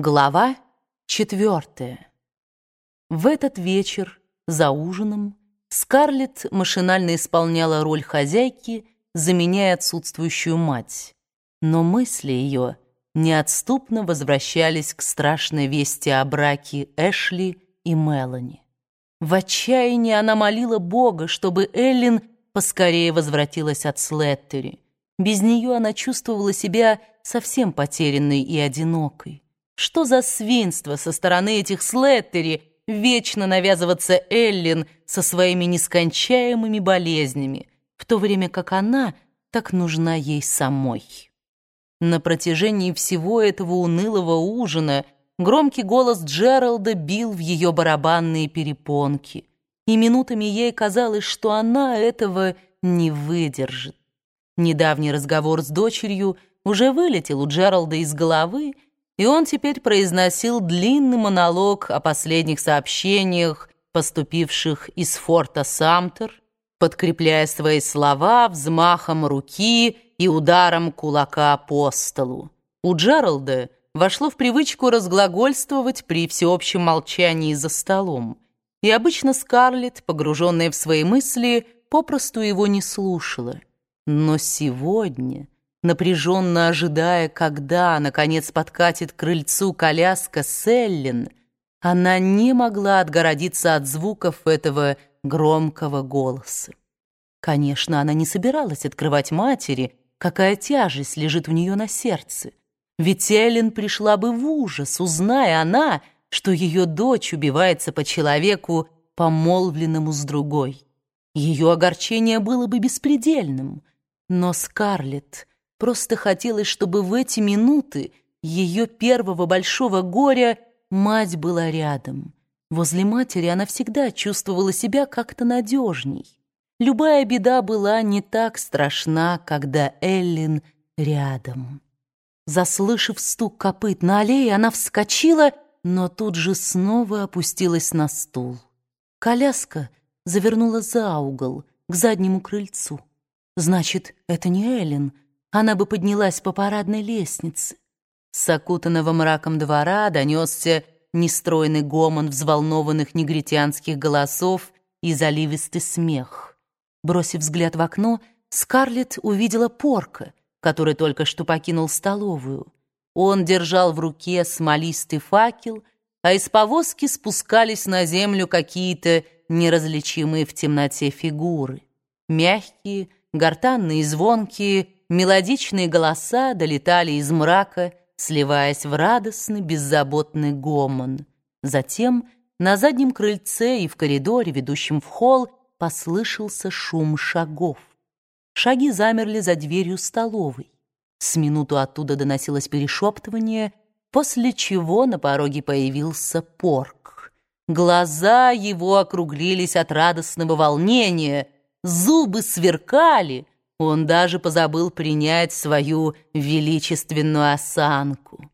Глава четвертая. В этот вечер за ужином Скарлетт машинально исполняла роль хозяйки, заменяя отсутствующую мать. Но мысли ее неотступно возвращались к страшной вести о браке Эшли и Мелани. В отчаянии она молила Бога, чтобы Эллен поскорее возвратилась от Слеттери. Без нее она чувствовала себя совсем потерянной и одинокой. Что за свинство со стороны этих Слеттери вечно навязываться Эллин со своими нескончаемыми болезнями, в то время как она так нужна ей самой. На протяжении всего этого унылого ужина громкий голос Джералда бил в ее барабанные перепонки, и минутами ей казалось, что она этого не выдержит. Недавний разговор с дочерью уже вылетел у Джералда из головы, и он теперь произносил длинный монолог о последних сообщениях, поступивших из форта Самтер, подкрепляя свои слова взмахом руки и ударом кулака по столу. У Джералда вошло в привычку разглагольствовать при всеобщем молчании за столом, и обычно Скарлетт, погруженная в свои мысли, попросту его не слушала. Но сегодня напряженно ожидая, когда, наконец, подкатит к крыльцу коляска Селлин, она не могла отгородиться от звуков этого громкого голоса. Конечно, она не собиралась открывать матери, какая тяжесть лежит у нее на сердце. Ведь Эллен пришла бы в ужас, узная она, что ее дочь убивается по человеку, помолвленному с другой. Ее огорчение было бы беспредельным. Но Скарлетт Просто хотелось, чтобы в эти минуты ее первого большого горя мать была рядом. Возле матери она всегда чувствовала себя как-то надежней. Любая беда была не так страшна, когда Эллин рядом. Заслышав стук копыт на аллее, она вскочила, но тут же снова опустилась на стул. Коляска завернула за угол, к заднему крыльцу. Значит, это не Эллин, она бы поднялась по парадной лестнице. С окутанного мраком двора донесся нестройный гомон взволнованных негритянских голосов и заливистый смех. Бросив взгляд в окно, Скарлетт увидела порка, который только что покинул столовую. Он держал в руке смолистый факел, а из повозки спускались на землю какие-то неразличимые в темноте фигуры. Мягкие, гортанные звонкие — мелодичные голоса долетали из мрака, сливаясь в радостный, беззаботный гомон. Затем на заднем крыльце и в коридоре, ведущем в холл, послышался шум шагов. Шаги замерли за дверью столовой. С минуту оттуда доносилось перешептывание, после чего на пороге появился порк. Глаза его округлились от радостного волнения, зубы сверкали — он даже позабыл принять свою величественную осанку.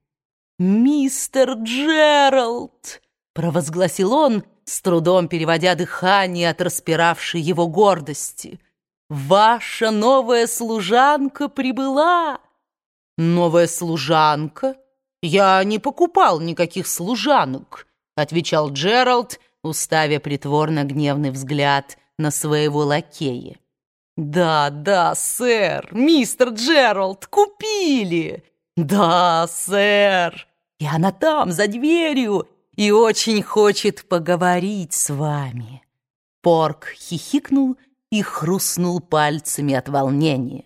«Мистер Джеральд!» — провозгласил он, с трудом переводя дыхание от распиравшей его гордости. «Ваша новая служанка прибыла!» «Новая служанка? Я не покупал никаких служанок», — отвечал Джеральд, уставя притворно гневный взгляд на своего лакея. «Да, да, сэр, мистер Джеральд, купили!» «Да, сэр, и она там, за дверью, и очень хочет поговорить с вами». Порк хихикнул и хрустнул пальцами от волнения.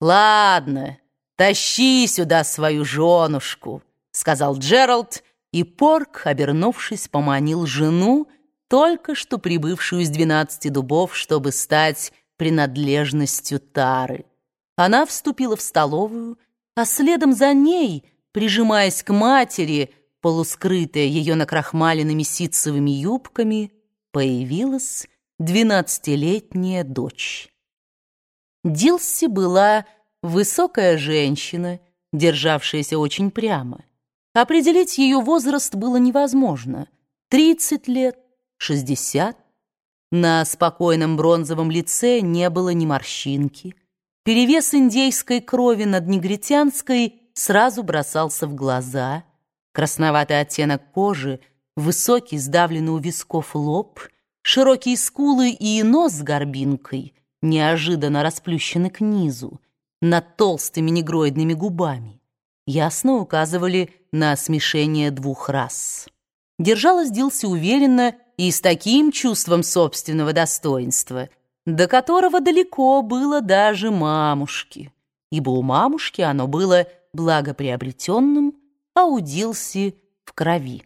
«Ладно, тащи сюда свою женушку», — сказал Джеральд, и Порк, обернувшись, поманил жену, только что прибывшую из двенадцати дубов, чтобы стать принадлежностью Тары. Она вступила в столовую, а следом за ней, прижимаясь к матери, полускрытая ее накрахмаленными ситцевыми юбками, появилась двенадцатилетняя дочь. Дилси была высокая женщина, державшаяся очень прямо. Определить ее возраст было невозможно. Тридцать лет, шестьдесят. На спокойном бронзовом лице не было ни морщинки. Перевес индейской крови над негритянской сразу бросался в глаза. Красноватый оттенок кожи, высокий, сдавленный у висков лоб, широкие скулы и нос с горбинкой, неожиданно расплющены к низу, над толстыми негроидными губами, ясно указывали на смешение двух рас. Держалась Дилси уверенно и с таким чувством собственного достоинства, до которого далеко было даже мамушки, ибо у мамушки оно было благоприобретенным, а у Дилси в крови.